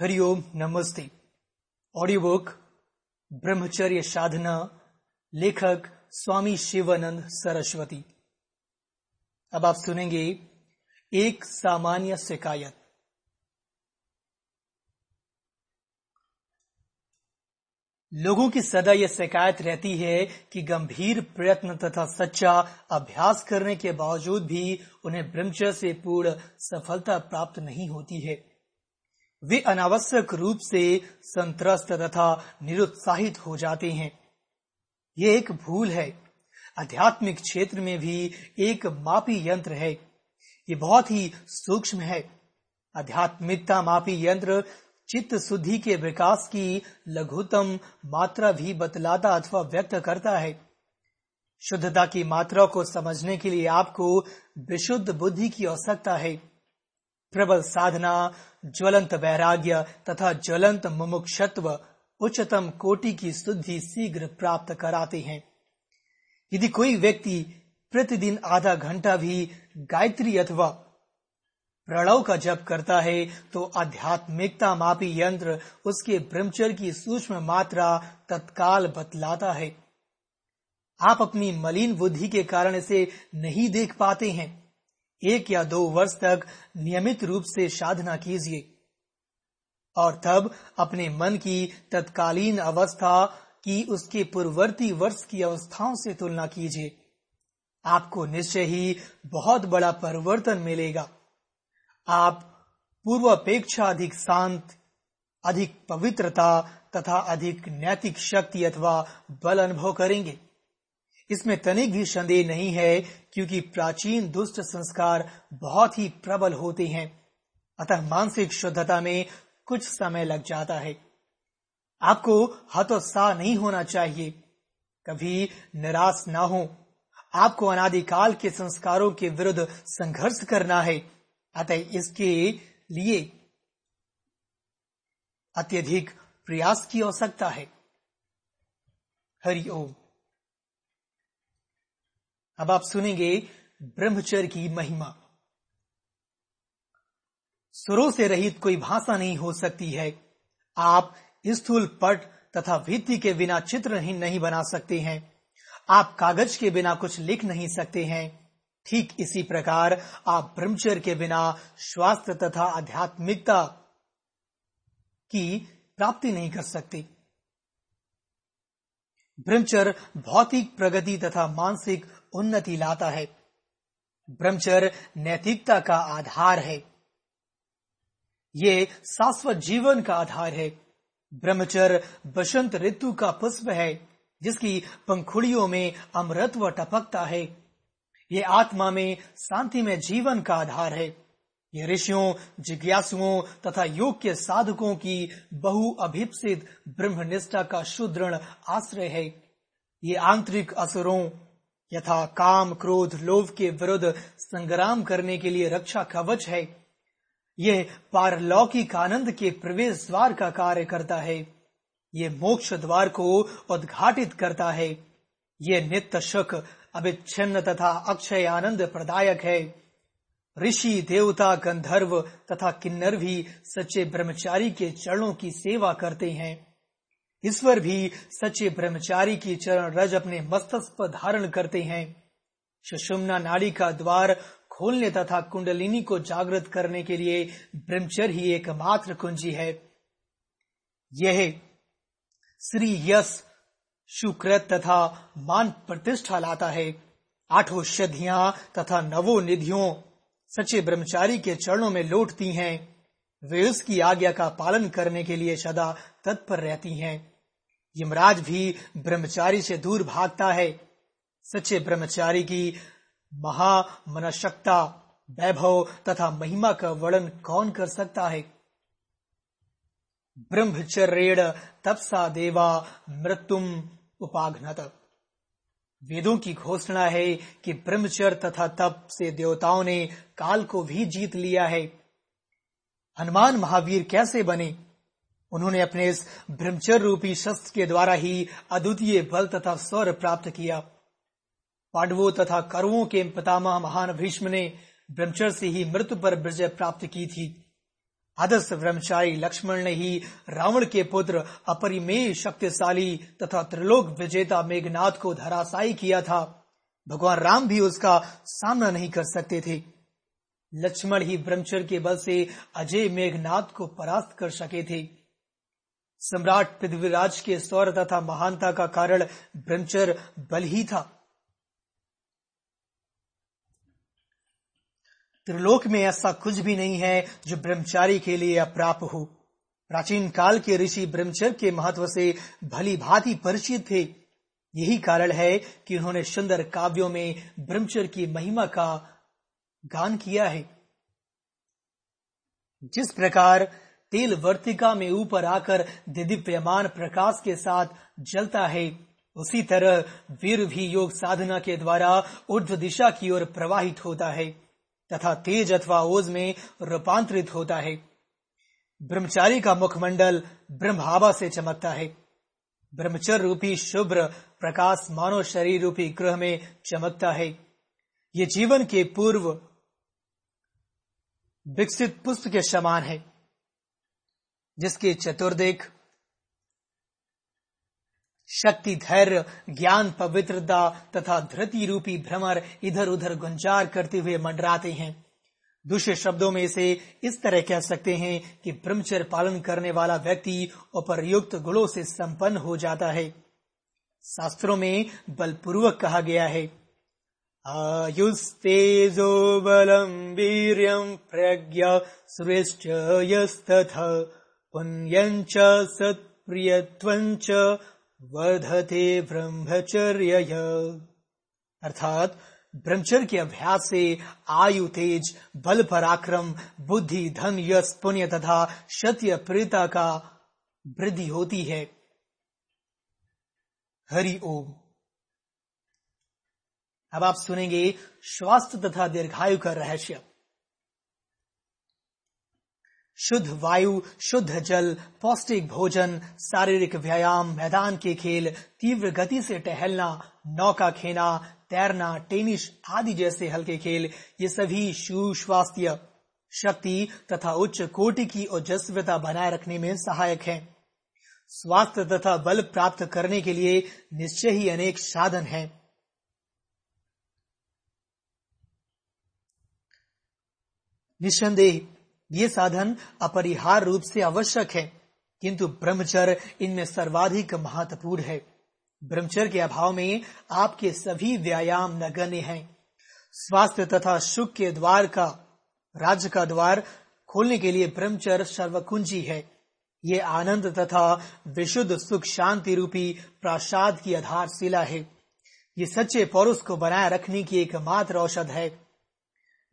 हरिओम नमस्ते। Audio book ब्रह्मचर्य साधना, लेखक स्वामी शिवानंद सरस्वती। अब आप सुनेंगे एक सामान्य शिकायत। लोगों की सदा यह शिकायत रहती है कि गंभीर प्रयत्न तथा सच्चा अभ्यास करने के बावजूद भी उन्हें ब्रह्मचर्य से पूर्ण सफलता प्राप्त नहीं होती है। वे अनावश्यक रूप से संतरस्त तथा निरुत्साहित हो जाते हैं। ये एक भूल है। आध्यात्मिक क्षेत्र में भी एक मापी यंत्र है। ये बहुत ही सूक्ष्म है। आध्यात्मिकता मापी यंत्र चित्त शुद्धि के विकास की लघुतम मात्रा भी बतलाता अथवा व्यक्त करता है। शुद्धता की मात्रा को समझने के लिए आपको विशुद्ध बुद्धि की आवश्यकता है। प्रबल साधना, ज्वलंत वैराग्य तथा ज्वलंत मुमुक्षत्व उच्चतम कोटि की शुद्धि शीघ्र प्राप्त कराते हैं। यदि कोई व्यक्ति प्रतिदिन आधा घंटा भी गायत्री अथवा प्रणव का जप करता है तो आध्यात्मिकता मापी यंत्र उसके ब्रह्मचर्य की सूक्ष्म मात्रा तत्काल बतलाता है। आप अपनी मलिन बुद्धि के कारण इसे नहीं देख पाते हैं। एक या दो वर्ष तक नियमित रूप से साधना कीजिए। और तब अपने मन की तत्कालीन अवस्था की उसके पूर्ववर्ती वर्ष की अवस्थाओं से तुलना कीजिए। आपको निश्चय ही बहुत बड़ा परिवर्तन मिलेगा। आप पूर्वापेक्षा अधिक शांत, अधिक पवित्रता तथा अधिक नैतिक शक्ति अथवा बल अनुभव करेंगे। इसमें तनिक भी संदेह नहीं है, क्योंकि प्राचीन दुष्ट संस्कार बहुत ही प्रबल होते हैं। अतः मानसिक शुद्धता में कुछ समय लग जाता है। आपको हतोत्साह नहीं होना चाहिए। कभी निराश ना हो। आपको अनादिकाल के संस्कारों के विरुद्ध संघर्ष करना है। अतः इसके लिए अत्यधिक प्रयास की आवश्यकता है। हरिओम अब आप सुनेंगे ब्रह्मचर्य की महिमा। सुरों से रहित कोई भाषा नहीं हो सकती है। आप स्थूल पट तथा भित्ति के बिना चित्र ही नहीं बना सकते हैं। आप कागज़ के बिना कुछ लिख नहीं सकते हैं। ठीक इसी प्रकार आप ब्रह्मचर्य के बिना स्वास्थ्य तथा आध्यात्मिकता की प्राप्ति नहीं कर सकते। ब्रह्मचर्य भौतिक प्रगति तथा मानसिक उन्नति लाता है। ब्रह्मचर्य नैतिकता का आधार है। ये शाश्वत जीवन का आधार है। ब्रह्मचर्य बसंत ऋतु का पुष्प है, जिसकी पंखुड़ियों में अमृतव टपकता है। ये आत्मा में शांति में जीवन का आधार है। ये ऋषियों, जिज्ञासुओं तथा योग के साधकों की बहु अभिप्सित ब्रह्मनिष्ठा का सुदृढ़ आश्रय है। ये आंतरिक असुरों यथा काम, क्रोध, लोभ के विरुद्ध संग्राम करने के लिए रक्षा कवच है। यह पारलौकिक आनंद के प्रवेश द्वार का कार्य करता है। ये मोक्ष द्वार को उद्घाटित करता है। ये नित्य सुख, अविच्छिन्न तथा अक्षय आनंद प्रदायक है। ऋषि, देवता, गंधर्व तथा किन्नर भी सच्चे ब्रह्मचारी के चरणों की सेवा करते हैं। ईश्वर भी सच्चे ब्रह्मचारी की चरण रज अपने मस्तक धारण करते हैं। सुषुम्ना नाड़ी का द्वार खोलने तथा कुंडलिनी को जागृत करने के लिए ब्रह्मचर्य ही एकमात्र कुंजी है। यह श्री यश शुक्रत तथा मान प्रतिष्ठा लाता है। आठों सिद्धियाँ तथा नवो निधियों सच्चे ब्रह्मचारी के चरणों में लौटती हैं। वे उसकी आज्ञा का पालन करने के लिए सदा तत्पर रहती हैं। यमराज भी ब्रह्मचारी से दूर भागता है। सच्चे ब्रह्मचारी की महामनशक्ता वैभव तथा महिमा का वर्णन कौन कर सकता है? ब्रह्मचर्य तपसा देवा मृत्युम उपाघ्नत। वेदों की घोषणा है कि ब्रह्मचर्य तथा तप से देवताओं ने काल को भी जीत लिया है। हनुमान महावीर कैसे बने? उन्होंने अपने इस ब्रह्मचर्य रूपी शस्त्र के द्वारा ही अद्वितीय बल तथा स्वर प्राप्त किया। पांडवों तथा करुओं के पितामह महान भीष्म ने ब्रह्मचर्य से ही मृत्यु पर विजय प्राप्त की थी। आदर्श ब्रह्मचारी लक्ष्मण ने ही रावण के पुत्र, अपरिमेय शक्तिशाली तथा त्रिलोक विजेता मेघनाथ को धराशायी किया था। भगवान राम भी उसका सामना नहीं कर सकते थे। लक्ष्मण ही ब्रह्मचर्य के बल से अजय मेघनाथ को परास्त कर सके थे। सम्राट पृथ्वीराज के सौर तथा महानता का कारण ब्रह्मचर्य बल ही था। त्रिलोक में ऐसा कुछ भी नहीं है जो ब्रह्मचारी के लिए अप्राप्त हो। प्राचीन काल के ऋषि ब्रह्मचर्य के महत्व से भली भांति परिचित थे। यही कारण है कि उन्होंने सुंदर काव्यों में ब्रह्मचर्य की महिमा का गान किया है। जिस प्रकार तेल वर्तिका में ऊपर आकर दिदिप्यमान प्रकाश के साथ जलता है, उसी तरह वीर भी योग साधना के द्वारा ऊर्ध्व दिशा की ओर प्रवाहित होता है, तथा तेज अथवा ओज में रूपांतरित होता है। ब्रह्मचारी का मुखमंडल ब्रह्मावा से चमकता है। ब्रह्मचर रूपी शुभ्र प्रकाश मानव शरीर रूपी ग्रह में चमकता है। ये जीवन के पूर्व विकसित पुष्प के समान है, जिसके चतुर्दिक शक्ति, धैर्य, ज्ञान, पवित्रता तथा धृति रूपी भ्रमर इधर उधर गुंजार करते हुए मंडराते हैं। दूसरे शब्दों में इसे इस तरह कह सकते हैं कि ब्रह्मचर्य पालन करने वाला व्यक्ति उपरयुक्त गुणों से संपन्न हो जाता है। शास्त्रों में बलपूर्वक कहा गया है आयुस्तेजो बलम वीर्यम प्रज्ञा श्रेष्ठ यस्तथ पुण्यंच सत्प्रियत्वंच वर्धते ब्रह्मचर्य अर्थात ब्रह्मचर्य के अभ्यास से आयु, तेज, बल, पराक्रम, बुद्धि, धन, यश, पुण्य तथा सत्य, प्रियता का वृद्धि होती है। हरि ओम। अब आप सुनेंगे स्वास्थ्य तथा दीर्घायु का रहस्य। शुद्ध वायु, शुद्ध जल, पौष्टिक भोजन, शारीरिक व्यायाम, मैदान के खेल, तीव्र गति से टहलना, नौका खेना, तैरना, टेनिस आदि जैसे हल्के खेल, ये सभी सुस्वास्थ्य, शक्ति तथा उच्च कोटि की ओजस्वता बनाए रखने में सहायक है। स्वास्थ्य तथा बल प्राप्त करने के लिए निश्चय ही अनेक साधन हैं। निस्संदेह, ये साधन अपरिहार रूप से आवश्यक है, किंतु ब्रह्मचर्य इनमें सर्वाधिक महत्वपूर्ण है। ब्रह्मचर्य के अभाव में आपके सभी व्यायाम नगण्य हैं। स्वास्थ्य तथा सुख के द्वार का, राज्य का द्वार खोलने के लिए ब्रह्मचर्य सर्वकुंजी है। ये आनंद तथा विशुद्ध सुख शांति रूपी प्रासाद की आधारशिला है। ये सच्चे पौरुष को बनाए रखने की एकमात्र औषध है।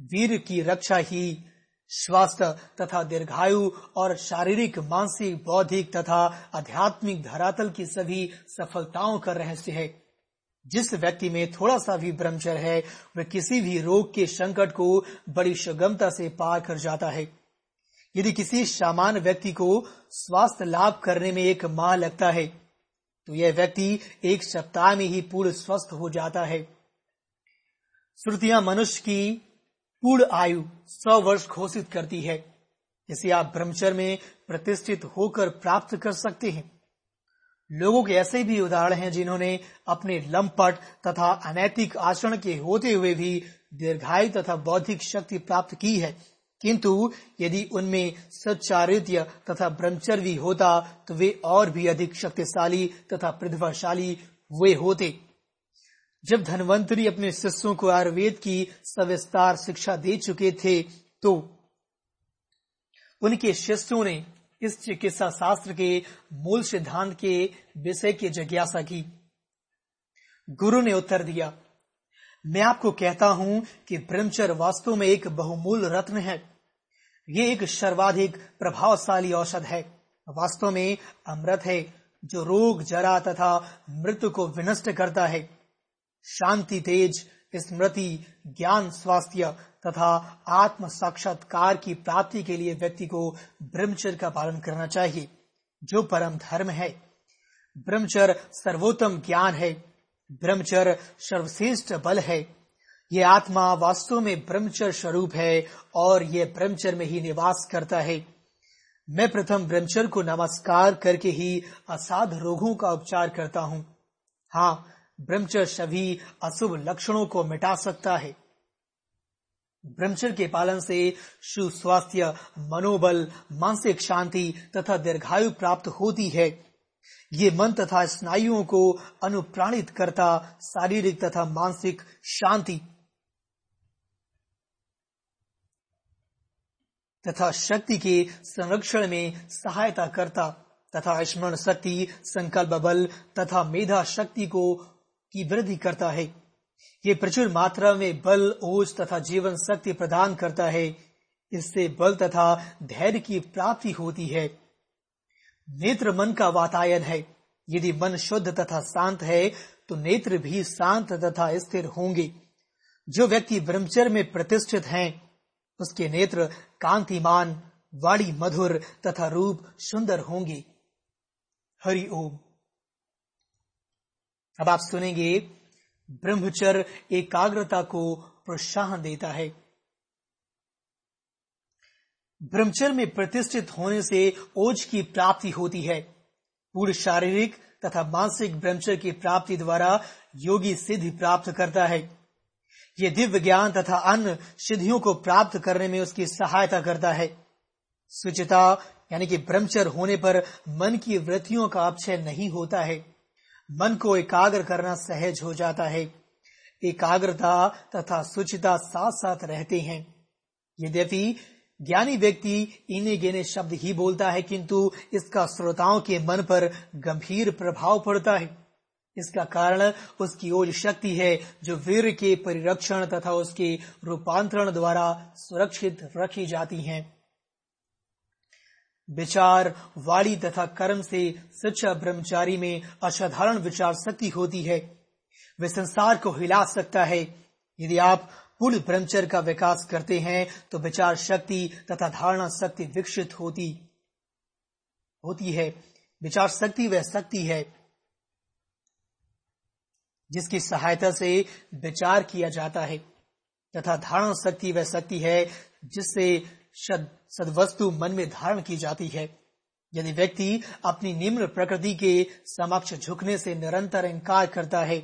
वीर की रक्षा ही स्वास्थ्य तथा दीर्घायु और शारीरिक, मानसिक, बौद्धिक तथा आध्यात्मिक धरातल की सभी सफलताओं का रहस्य है। जिस व्यक्ति में थोड़ा सा भी ब्रह्मचर्य है, वह किसी भी रोग के संकट को बड़ी सुगमता से पार कर जाता है। यदि किसी सामान्य व्यक्ति को स्वास्थ्य लाभ करने में एक माह लगता है तो यह व्यक्ति एक सप्ताह में ही पूर्ण स्वस्थ हो जाता है। श्रुतियाँ मनुष्य की पूर्ण आयु सौ वर्ष घोषित करती है, जिसे आप ब्रह्मचर्य में प्रतिष्ठित होकर प्राप्त कर सकते हैं। लोगों के ऐसे भी उदाहरण हैं जिन्होंने अपने लंपट तथा अनैतिक आचरण के होते हुए भी दीर्घायु तथा बौद्धिक शक्ति प्राप्त की है। किंतु यदि उनमें सच्चारित्य तथा ब्रह्मचर्य होता तो वे और भी अधिक शक्तिशाली तथा प्रतिभाशाली हुए होते। जब धनवंतरी अपने शिष्यों को आयुर्वेद की सविस्तार शिक्षा दे चुके थे तो उनके शिष्यों ने इस चिकित्सा शास्त्र के मूल सिद्धांत के विषय की जिज्ञासा की। गुरु ने उत्तर दिया, मैं आपको कहता हूँ कि ब्रह्मचर वास्तव में एक बहुमूल रत्न है। ये एक सर्वाधिक प्रभावशाली औषध है। वास्तव में अमृत है, जो रोग, जरा तथा मृत्यु को विनष्ट करता है। शांति तेज स्मृति ज्ञान स्वास्थ्य तथा आत्म साक्षात्कार की प्राप्ति के लिए व्यक्ति को ब्रह्मचर्य का पालन करना चाहिए, जो परम धर्म है। ब्रह्मचर्य सर्वोत्तम ज्ञान है। ब्रह्मचर्य सर्वश्रेष्ठ बल है। ये आत्मा वास्तव में ब्रह्मचर्य स्वरूप है और ये ब्रह्मचर्य में ही निवास करता है। मैं प्रथम ब्रह्मचर्य को नमस्कार करके ही असाध रोगों का उपचार करता हूँ। हाँ ब्रह्मचर्य सभी अशुभ लक्षणों को मिटा सकता है। ब्रह्मचर्य के पालन से सुस्वास्थ्य, मनोबल, मानसिक शांति तथा दीर्घायु प्राप्त होती है। ये मन तथा स्नायुओं को अनुप्राणित करता शारीरिक तथा मानसिक शांति तथा शक्ति के संरक्षण में सहायता करता तथा स्मरण शक्ति, संकल्प बल तथा मेधा शक्ति को की वृद्धि करता है। ये प्रचुर मात्रा में बल ओज तथा जीवन शक्ति प्रदान करता है। इससे बल तथा धैर्य की प्राप्ति होती है। नेत्र मन का वातायन है। यदि मन शुद्ध तथा शांत है तो नेत्र भी शांत तथा स्थिर होंगे। जो व्यक्ति ब्रह्मचर्य में प्रतिष्ठित हैं, उसके नेत्र कांतिमान वाणी मधुर तथा रूप सुंदर होंगे। हरि ओम। अब आप सुनेंगे, ब्रह्मचर्य एकाग्रता को प्रोत्साहन देता है। ब्रह्मचर्य में प्रतिष्ठित होने से ओज की प्राप्ति होती है। पूर्ण शारीरिक तथा मानसिक ब्रह्मचर्य की प्राप्ति द्वारा योगी सिद्धि प्राप्त करता है। ये दिव्य ज्ञान तथा अन्य सिद्धियों को प्राप्त करने में उसकी सहायता करता है। सुचिता, यानी कि ब्रह्मचर होने पर मन की वृत्तियों का अपचय नहीं होता है। मन को एकाग्र करना सहज हो जाता है। एकाग्रता तथा सुचिता साथ साथ रहते हैं। यद्यपि ज्ञानी व्यक्ति इन्हें गिने शब्द ही बोलता है, किंतु इसका श्रोताओं के मन पर गंभीर प्रभाव पड़ता है। इसका कारण उसकी ओज शक्ति है, जो वीर के परिरक्षण तथा उसके रूपांतरण द्वारा सुरक्षित रखी जाती हैं। विचार वाणी तथा कर्म से सच्चा ब्रह्मचारी में असाधारण विचार शक्ति होती है। वे संसार को हिला सकता है। यदि आप पूर्ण ब्रह्मचर्य का विकास करते हैं तो विचार शक्ति तथा धारणा शक्ति विकसित होती होती है। विचार शक्ति वह शक्ति है, जिसकी सहायता से विचार किया जाता है, तथा धारणा शक्ति वह शक्ति है, जिससे सदवस्तु मन में धारण की जाती है। यदि व्यक्ति अपनी निम्न प्रकृति के समक्ष झुकने से निरंतर इंकार करता है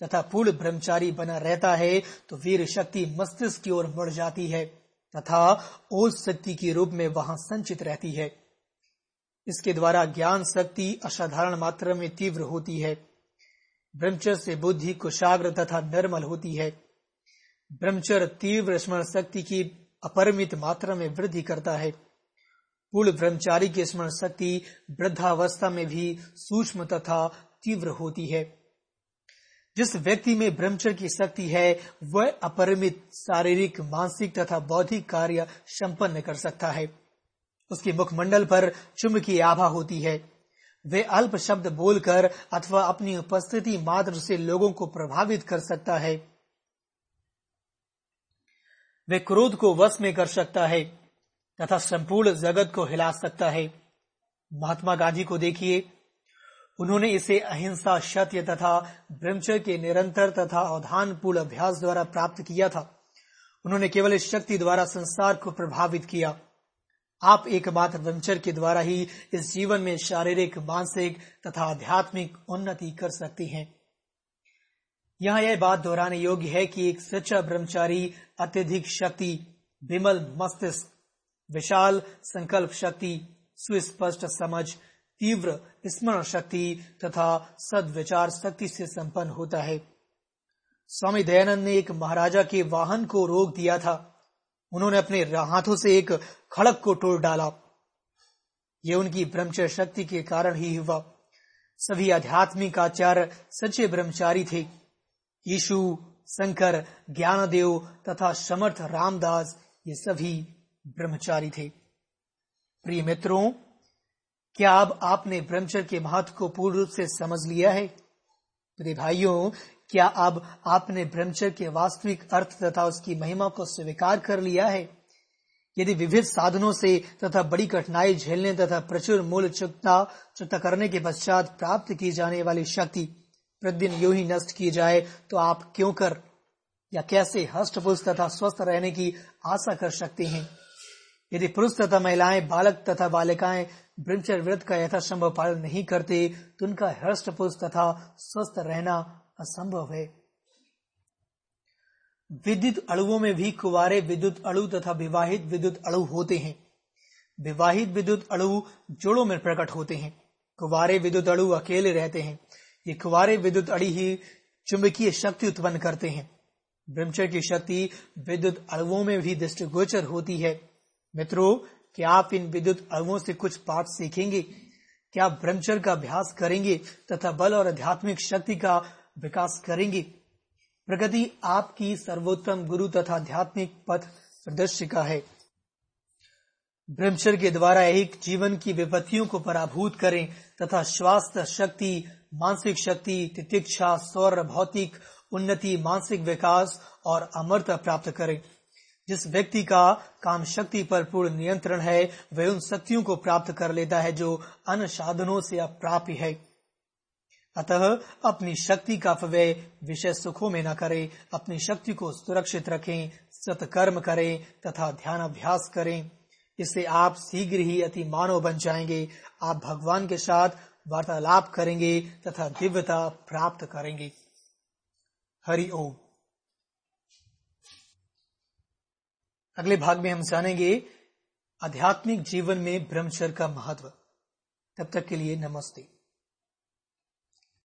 तथा पूर्ण ब्रह्मचारी बना रहता है तो वीर शक्ति मस्तिष्क की ओर मुड़ जाती है तथा ओज शक्ति के रूप में वहाँ संचित रहती है। इसके द्वारा ज्ञान शक्ति असाधारण मात्रा में तीव्र होती है। ब्रह्मचर्य से बुद्धि कुशाग्र तथा निर्मल होती है। ब्रह्मचर्य तीव्र स्मरण शक्ति की अपरिमित मात्रा में वृद्धि करता है। पूर्ण ब्रह्मचारी की स्मरण शक्ति वृद्धावस्था में भी सूक्ष्म तथा तीव्र होती है। जिस व्यक्ति में ब्रह्मचर्य की शक्ति है, वह अपरिमित शारीरिक, मानसिक तथा बौद्धिक कार्य संपन्न कर सकता है। उसके मुखमंडल पर चुम्ब की आभा होती है। वे अल्प शब्द बोलकर अथवा अपनी उपस्थिति मात्र से लोगों को प्रभावित कर सकता है। वे क्रोध को वश में कर सकता है तथा संपूर्ण जगत को हिला सकता है। महात्मा गांधी को देखिए। उन्होंने इसे अहिंसा, सत्य तथा ब्रह्मचर्य के निरंतर तथा अवधान पूर्ण अभ्यास द्वारा प्राप्त किया था। उन्होंने केवल इस शक्ति द्वारा संसार को प्रभावित किया। आप एकमात्र ब्रह्मचर्य के द्वारा ही इस जीवन में शारीरिक, मानसिक तथा आध्यात्मिक उन्नति कर सकती हैं। यहाँ यह बात दोहराने योग्य है कि एक सच्चा ब्रह्मचारी, अत्यधिक शक्ति, विमल मस्तिष्क, विशाल संकल्प शक्ति, सुस्पष्ट समझ, तीव्र स्मरण शक्ति तथा सदविचार शक्ति से संपन्न होता है। स्वामी दयानंद ने एक महाराजा के वाहन को रोक दिया था। उन्होंने अपने हाथों से एक खड़क को तोड़ डाला। ये उनकी ब्रह्मचर्य शक्ति के कारण ही हुआ। सभी आध्यात्मिक आचार्य सच्चे ब्रह्मचारी थे। यीशु, शंकर, ज्ञानदेव तथा समर्थ रामदास, ये सभी ब्रह्मचारी थे। प्रिय मित्रों, क्या अब आपने ब्रह्मचर्य के महत्व को पूर्ण रूप से समझ लिया है? मेरे भाइयों, क्या अब आपने ब्रह्मचर्य के वास्तविक अर्थ तथा उसकी महिमा को स्वीकार कर लिया है? यदि विविध साधनों से तथा बड़ी कठिनाई झेलने तथा प्रचुर मूल्य चुकता चुकता करने के पश्चात प्राप्त की जाने वाली शक्ति प्रतिदिन यू ही नष्ट की जाए तो आप क्यों कर? या कैसे हष्ट तथा स्वस्थ रहने की आशा कर सकते हैं? यदि पुरुष तथा महिलाएँ, बालक तथा बालिकाएँ ब्रह्मचर्य व्रत का यथासंभव पालन नहीं करते तो उनका हृष्ट पुरुष तथा स्वस्थ रहना असंभव है। विद्युत अणुओं में भी कुवारे विद्युत अणु तथा विवाहित विद्युत अणु होते हैं। विवाहित विद्युत अणु जोड़ों में प्रकट होते हैं। कुवारे विद्युत अणु अकेले रहते हैं। ये कुवारे विद्युत अड़ी ही चुंबकीय शक्ति उत्पन्न करते हैं। ब्रह्मचर्य की शक्ति विद्युत अणुओं में भी दृष्टिगोचर होती है। मित्रों, क्या आप इन विद्युत अणुओं से कुछ पाठ सीखेंगे? क्या आप ब्रह्मचर्य का अभ्यास करेंगे तथा बल और आध्यात्मिक शक्ति का विकास करेंगे? प्रगति आपकी सर्वोत्तम गुरु तथा आध्यात्मिक पथ प्रदर्शिका है। ब्रह्मचर्य के द्वारा एक जीवन की विपत्तियों को पराभूत करें तथा स्वास्थ्य शक्ति मानसिक शक्ति, तितिक्षा सौर भौतिक उन्नति, मानसिक विकास और अमरता प्राप्त करें। जिस व्यक्ति का काम शक्ति पर पूर्ण नियंत्रण है, वह उन शक्तियों को प्राप्त कर लेता है जो अन्य साधनों से अप्राप्य है। अतः अपनी शक्ति का व्यय विषय सुखों में न करें, अपनी शक्ति को सुरक्षित रखें, सतकर्म करें तथा ध्यान अभ्यास करें। इससे आप शीघ्र ही अति मानव बन जाएँगे। आप भगवान के साथ वार्तालाप करेंगे तथा दिव्यता प्राप्त करेंगे। हरि ओम। अगले भाग में हम जानेंगे आध्यात्मिक जीवन में ब्रह्मचर्य का महत्व। तब तक के लिए नमस्ते।